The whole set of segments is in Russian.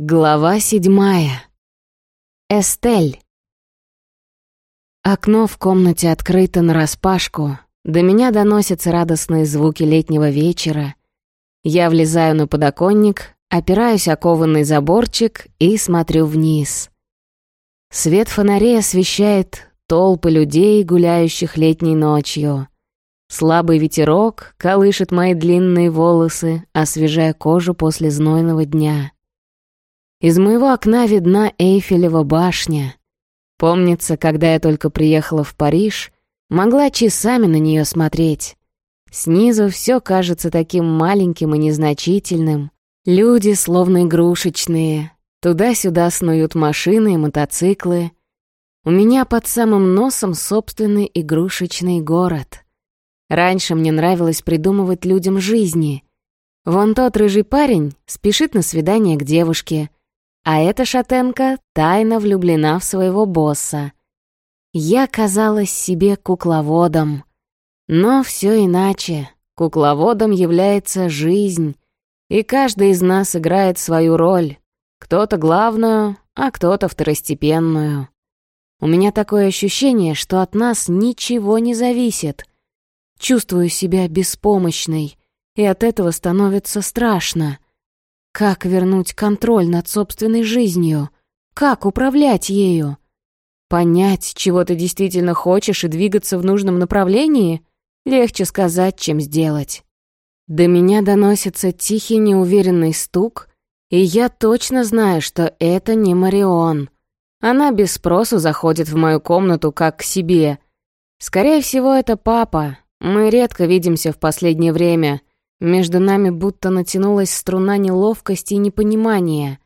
Глава седьмая. Эстель. Окно в комнате открыто нараспашку. До меня доносятся радостные звуки летнего вечера. Я влезаю на подоконник, опираюсь о кованный заборчик и смотрю вниз. Свет фонарей освещает толпы людей, гуляющих летней ночью. Слабый ветерок колышет мои длинные волосы, освежая кожу после знойного дня. Из моего окна видна Эйфелева башня. Помнится, когда я только приехала в Париж, могла часами на нее смотреть. Снизу все кажется таким маленьким и незначительным. Люди словно игрушечные. Туда-сюда снуют машины и мотоциклы. У меня под самым носом собственный игрушечный город. Раньше мне нравилось придумывать людям жизни. Вон тот рыжий парень спешит на свидание к девушке — а эта шатенка тайно влюблена в своего босса. Я казалась себе кукловодом. Но все иначе. Кукловодом является жизнь, и каждый из нас играет свою роль. Кто-то главную, а кто-то второстепенную. У меня такое ощущение, что от нас ничего не зависит. Чувствую себя беспомощной, и от этого становится страшно. Как вернуть контроль над собственной жизнью? Как управлять ею? Понять, чего ты действительно хочешь и двигаться в нужном направлении? Легче сказать, чем сделать. До меня доносится тихий неуверенный стук, и я точно знаю, что это не Марион. Она без спросу заходит в мою комнату как к себе. Скорее всего, это папа. Мы редко видимся в последнее время — между нами будто натянулась струна неловкости и непонимания.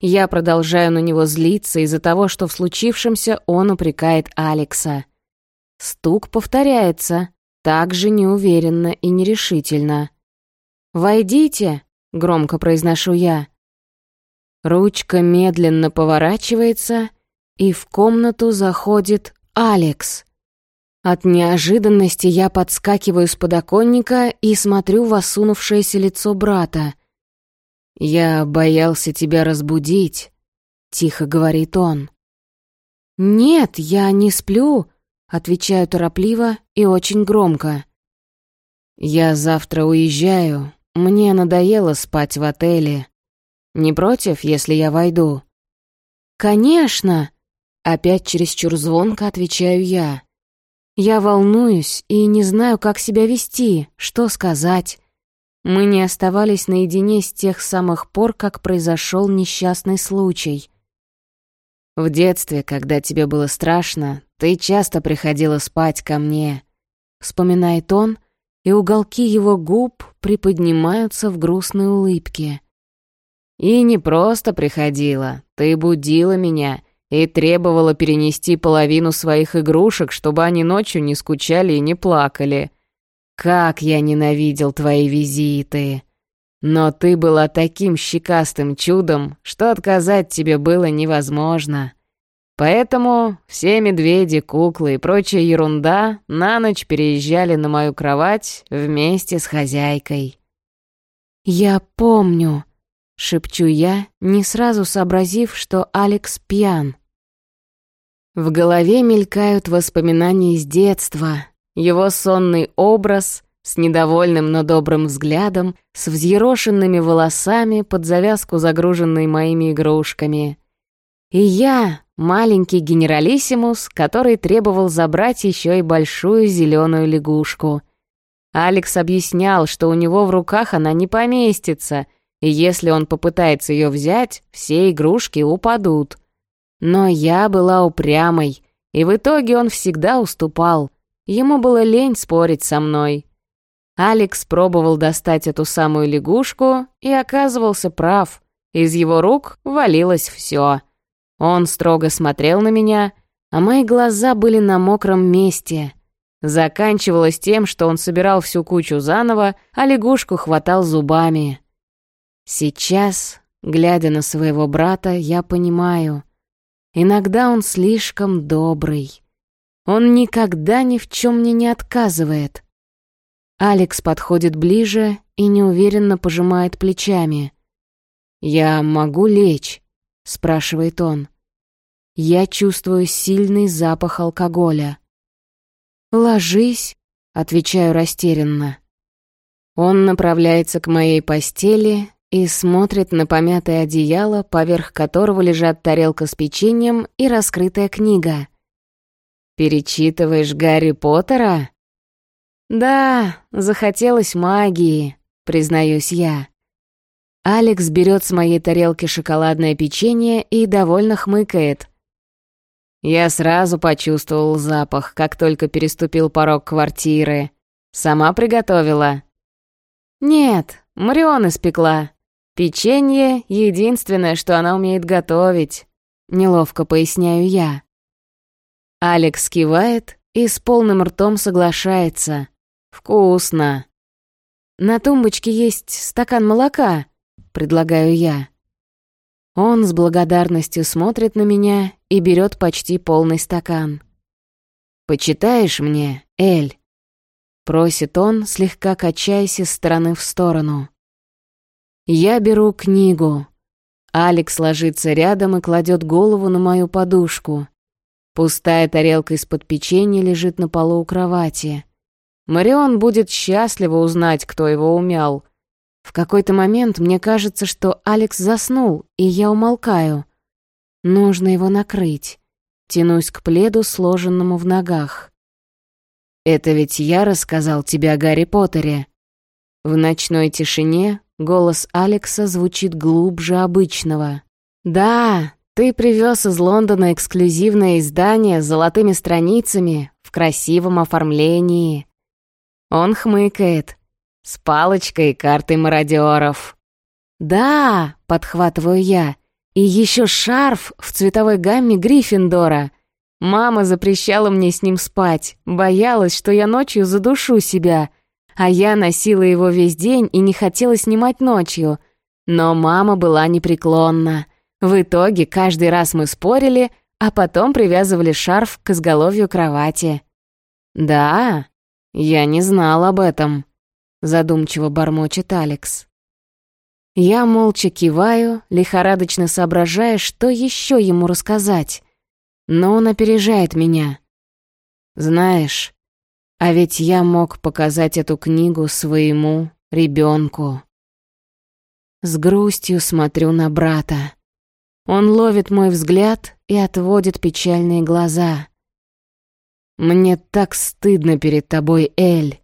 Я продолжаю на него злиться из-за того, что в случившемся он упрекает Алекса. Стук повторяется, так же неуверенно и нерешительно. «Войдите», — громко произношу я. Ручка медленно поворачивается, и в комнату заходит Алекс. От неожиданности я подскакиваю с подоконника и смотрю в осунувшееся лицо брата. «Я боялся тебя разбудить», — тихо говорит он. «Нет, я не сплю», — отвечаю торопливо и очень громко. «Я завтра уезжаю. Мне надоело спать в отеле. Не против, если я войду?» «Конечно!» — опять чересчур звонко отвечаю я. Я волнуюсь и не знаю, как себя вести, что сказать. Мы не оставались наедине с тех самых пор, как произошел несчастный случай. В детстве, когда тебе было страшно, ты часто приходила спать ко мне. Вспоминает он, и уголки его губ приподнимаются в грустной улыбке. И не просто приходила, ты будила меня и требовала перенести половину своих игрушек, чтобы они ночью не скучали и не плакали. Как я ненавидел твои визиты! Но ты была таким щекастым чудом, что отказать тебе было невозможно. Поэтому все медведи, куклы и прочая ерунда на ночь переезжали на мою кровать вместе с хозяйкой. «Я помню», — шепчу я, не сразу сообразив, что Алекс пьян. В голове мелькают воспоминания из детства, его сонный образ с недовольным, но добрым взглядом, с взъерошенными волосами под завязку, загруженной моими игрушками. И я, маленький генералиссимус, который требовал забрать еще и большую зеленую лягушку. Алекс объяснял, что у него в руках она не поместится, и если он попытается ее взять, все игрушки упадут. Но я была упрямой, и в итоге он всегда уступал. Ему было лень спорить со мной. Алекс пробовал достать эту самую лягушку и оказывался прав. Из его рук валилось все. Он строго смотрел на меня, а мои глаза были на мокром месте. Заканчивалось тем, что он собирал всю кучу заново, а лягушку хватал зубами. Сейчас, глядя на своего брата, я понимаю — Иногда он слишком добрый. Он никогда ни в чем мне не отказывает. Алекс подходит ближе и неуверенно пожимает плечами. «Я могу лечь?» — спрашивает он. Я чувствую сильный запах алкоголя. «Ложись», — отвечаю растерянно. Он направляется к моей постели и смотрит на помятое одеяло, поверх которого лежат тарелка с печеньем и раскрытая книга. «Перечитываешь Гарри Поттера?» «Да, захотелось магии», — признаюсь я. Алекс берет с моей тарелки шоколадное печенье и довольно хмыкает. Я сразу почувствовал запах, как только переступил порог квартиры. Сама приготовила. Нет, Марион испекла. Печенье — единственное, что она умеет готовить. Неловко поясняю я. Алекс кивает и с полным ртом соглашается. Вкусно. На тумбочке есть стакан молока, предлагаю я. Он с благодарностью смотрит на меня и берет почти полный стакан. «Почитаешь мне, Эль?» Просит он, слегка качаясь из стороны в сторону. Я беру книгу. Алекс ложится рядом и кладет голову на мою подушку. Пустая тарелка из-под печенья лежит на полу у кровати. Марион будет счастлива узнать, кто его умял. В какой-то момент мне кажется, что Алекс заснул, и я умолкаю. Нужно его накрыть. Тянусь к пледу, сложенному в ногах. «Это ведь я рассказал тебе о Гарри Поттере». В ночной тишине голос Алекса звучит глубже обычного. «Да, ты привез из Лондона эксклюзивное издание с золотыми страницами в красивом оформлении». Он хмыкает. С палочкой и картой мародеров. «Да!» — подхватываю я. «И еще шарф в цветовой гамме Гриффиндора. Мама запрещала мне с ним спать, боялась, что я ночью задушу себя. А я носила его весь день и не хотела снимать ночью. Но мама была непреклонна. В итоге каждый раз мы спорили, а потом привязывали шарф к изголовью кровати. «Да, я не знал об этом», задумчиво бормочет Алекс. Я молча киваю, лихорадочно соображая, что еще ему рассказать. Но он опережает меня. Знаешь, а ведь я мог показать эту книгу своему ребенку. С грустью смотрю на брата. Он ловит мой взгляд и отводит печальные глаза. «Мне так стыдно перед тобой, Эль.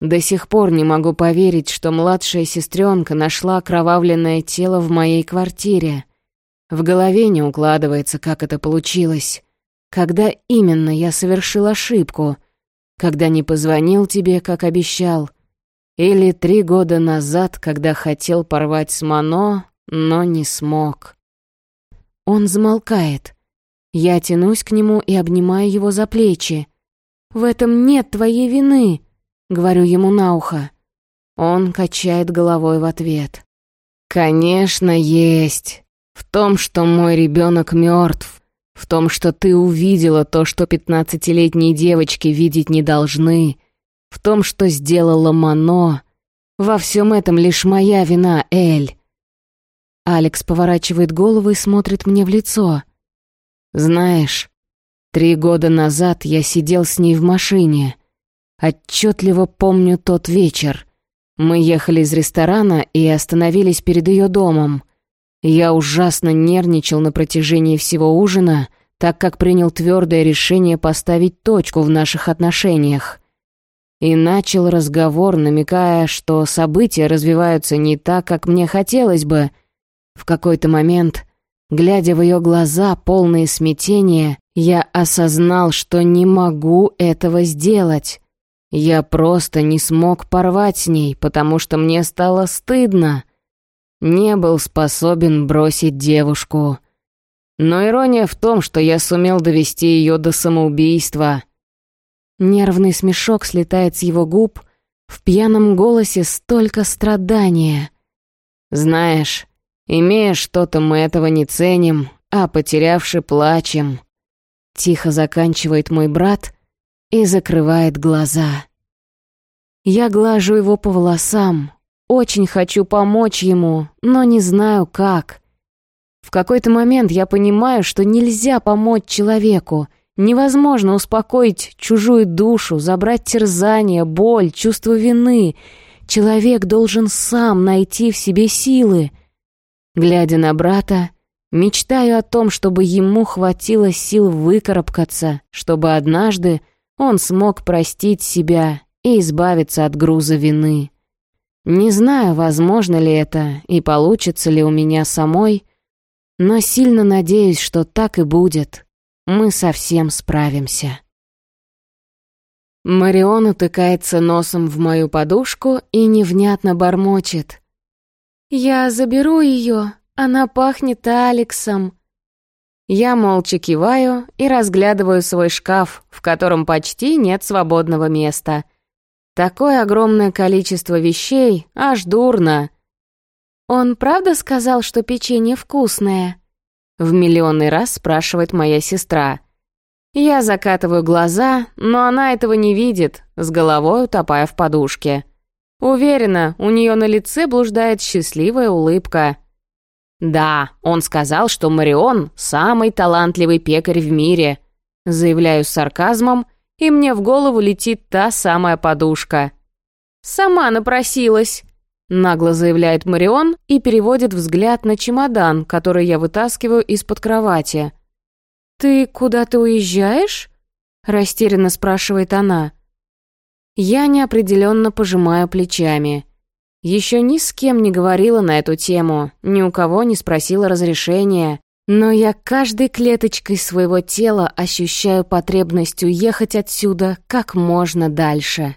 До сих пор не могу поверить, что младшая сестренка нашла окровавленное тело в моей квартире. В голове не укладывается, как это получилось. Когда именно я совершил ошибку? Когда не позвонил тебе, как обещал? Или три года назад, когда хотел порвать с Мано, но не смог? Он замолкает. Я тянусь к нему и обнимаю его за плечи. «В этом нет твоей вины!» Говорю ему на ухо. Он качает головой в ответ. «Конечно, есть. В том, что мой ребенок мертв. В том, что ты увидела то, что пятнадцатилетние девочки видеть не должны. В том, что сделала Мано. Во всем этом лишь моя вина, Эль». Алекс поворачивает голову и смотрит мне в лицо. «Знаешь, три года назад я сидел с ней в машине». Отчетливо помню тот вечер. Мы ехали из ресторана и остановились перед ее домом. Я ужасно нервничал на протяжении всего ужина, так как принял твердое решение поставить точку в наших отношениях. И начал разговор, намекая, что события развиваются не так, как мне хотелось бы. В какой-то момент, глядя в ее глаза, полные смятения, я осознал, что не могу этого сделать. Я просто не смог порвать с ней, потому что мне стало стыдно. Не был способен бросить девушку. Но ирония в том, что я сумел довести ее до самоубийства. Нервный смешок слетает с его губ, в пьяном голосе столько страдания. Знаешь, имея что-то, мы этого не ценим, а потерявши плачем. Тихо заканчивает мой брат, и закрывает глаза. Я глажу его по волосам, очень хочу помочь ему, но не знаю как. В какой-то момент я понимаю, что нельзя помочь человеку. Невозможно успокоить чужую душу, забрать терзание, боль, чувство вины. Человек должен сам найти в себе силы. Глядя на брата, мечтаю о том, чтобы ему хватило сил выкарабкаться, чтобы однажды он смог простить себя и избавиться от груза вины. Не знаю, возможно ли это и получится ли у меня самой, но сильно надеюсь, что так и будет. Мы совсем справимся. Марион утыкается носом в мою подушку и невнятно бормочет. «Я заберу ее, она пахнет Алексом». Я молча киваю и разглядываю свой шкаф, в котором почти нет свободного места. Такое огромное количество вещей, аж дурно. «Он правда сказал, что печенье вкусное?» В миллионный раз спрашивает моя сестра. Я закатываю глаза, но она этого не видит, с головой утопая в подушке. Уверена, у нее на лице блуждает счастливая улыбка. «Да, он сказал, что Марион — самый талантливый пекарь в мире», заявляю с сарказмом и мне в голову летит та самая подушка. «Сама напросилась», — нагло заявляет Марион и переводит взгляд на чемодан, который я вытаскиваю из-под кровати. «Ты куда-то уезжаешь?» — растерянно спрашивает она. Я неопределенно пожимаю плечами. Еще ни с кем не говорила на эту тему, ни у кого не спросила разрешения. Но я каждой клеточкой своего тела ощущаю потребность уехать отсюда как можно дальше.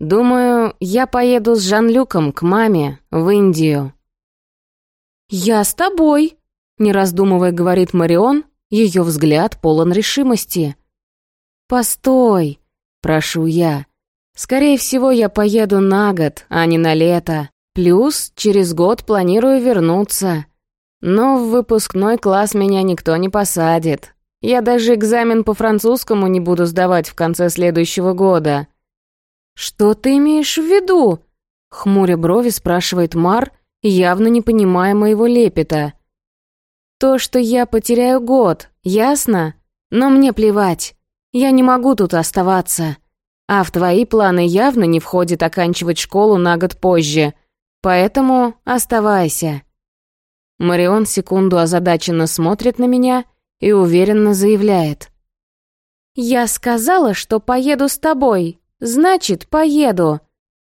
Думаю, я поеду с Жан-Люком к маме в Индию. «Я с тобой», — не раздумывая говорит Марион, ее взгляд полон решимости. «Постой», — прошу я. «Скорее всего, я поеду на год, а не на лето. Плюс через год планирую вернуться». Но в выпускной класс меня никто не посадит. Я даже экзамен по французскому не буду сдавать в конце следующего года. «Что ты имеешь в виду?» Хмуря брови спрашивает Мар, явно не понимая моего лепета. «То, что я потеряю год, ясно? Но мне плевать. Я не могу тут оставаться. А в твои планы явно не входит оканчивать школу на год позже. Поэтому оставайся. Марион секунду озадаченно смотрит на меня и уверенно заявляет. «Я сказала, что поеду с тобой. Значит, поеду.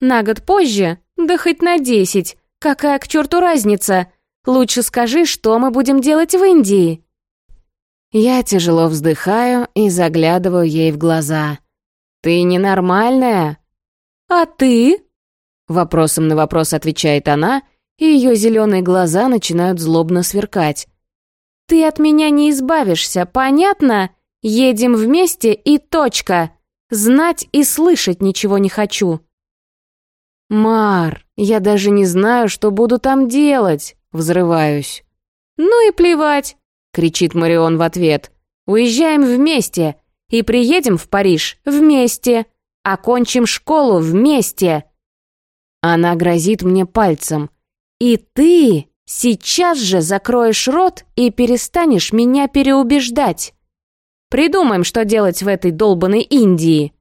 На год позже? Да хоть на десять. Какая к черту разница? Лучше скажи, что мы будем делать в Индии». Я тяжело вздыхаю и заглядываю ей в глаза. «Ты ненормальная?» «А ты?» Вопросом на вопрос отвечает она и ее зеленые глаза начинают злобно сверкать. «Ты от меня не избавишься, понятно? Едем вместе и точка. Знать и слышать ничего не хочу». «Мар, я даже не знаю, что буду там делать», — взрываюсь. «Ну и плевать», — кричит Марион в ответ. «Уезжаем вместе и приедем в Париж вместе. Окончим школу вместе». Она грозит мне пальцем. И ты сейчас же закроешь рот и перестанешь меня переубеждать. Придумаем, что делать в этой долбанной Индии.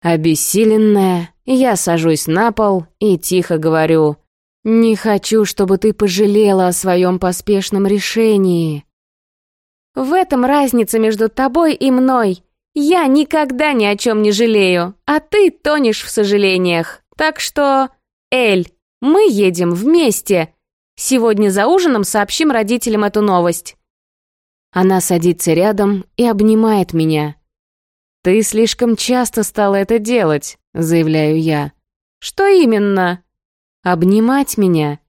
Обессиленная, я сажусь на пол и тихо говорю. «Не хочу, чтобы ты пожалела о своем поспешном решении». «В этом разница между тобой и мной. Я никогда ни о чем не жалею, а ты тонешь в сожалениях. Так что, Эль, мы едем вместе. Сегодня за ужином сообщим родителям эту новость». Она садится рядом и обнимает меня. «Ты слишком часто стала это делать», — заявляю я. «Что именно?» «Обнимать меня».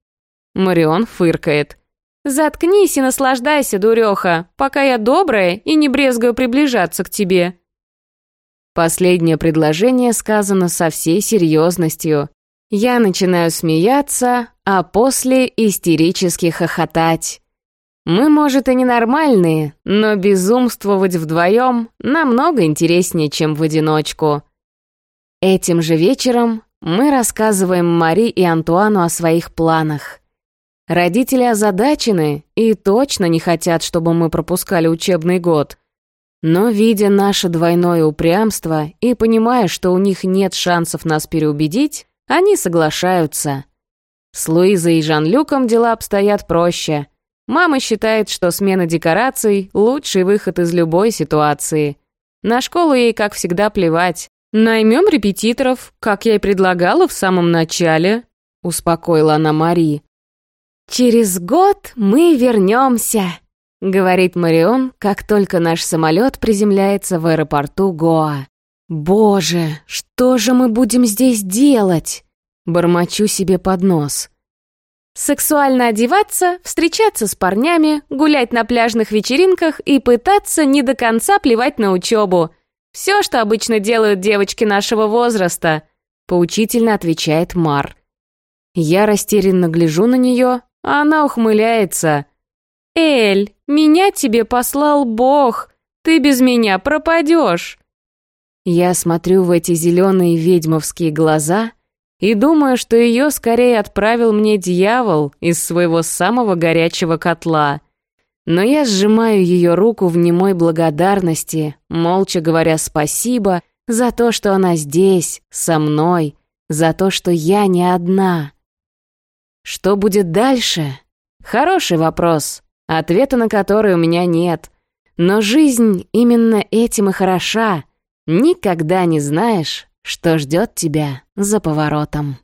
Марион фыркает. «Заткнись и наслаждайся, дуреха, пока я добрая и не брезгаю приближаться к тебе». Последнее предложение сказано со всей серьезностью. Я начинаю смеяться, а после истерически хохотать. Мы, может, и ненормальные, но безумствовать вдвоем намного интереснее, чем в одиночку. Этим же вечером мы рассказываем Мари и Антуану о своих планах. Родители озадачены и точно не хотят, чтобы мы пропускали учебный год. Но, видя наше двойное упрямство и понимая, что у них нет шансов нас переубедить, они соглашаются. С Луизой и Жан-Люком дела обстоят проще. Мама считает, что смена декораций — лучший выход из любой ситуации. На школу ей, как всегда, плевать. «Наймем репетиторов, как я и предлагала в самом начале», — успокоила она Мари. «Через год мы вернемся», — говорит Марион, как только наш самолет приземляется в аэропорту Гоа. «Боже, что же мы будем здесь делать?» Бормочу себе под нос. Сексуально одеваться, встречаться с парнями, гулять на пляжных вечеринках и пытаться не до конца плевать на учебу. Все, что обычно делают девочки нашего возраста, поучительно отвечает Мар. Я растерянно гляжу на нее, а она ухмыляется. «Эль, меня тебе послал Бог, ты без меня пропадешь!» Я смотрю в эти зеленые ведьмовские глаза и думаю, что ее скорее отправил мне дьявол из своего самого горячего котла. Но я сжимаю ее руку в немой благодарности, молча говоря спасибо за то, что она здесь, со мной, за то, что я не одна. Что будет дальше? Хороший вопрос, ответа на который у меня нет. Но жизнь именно этим и хороша — Никогда не знаешь, что ждет тебя за поворотом.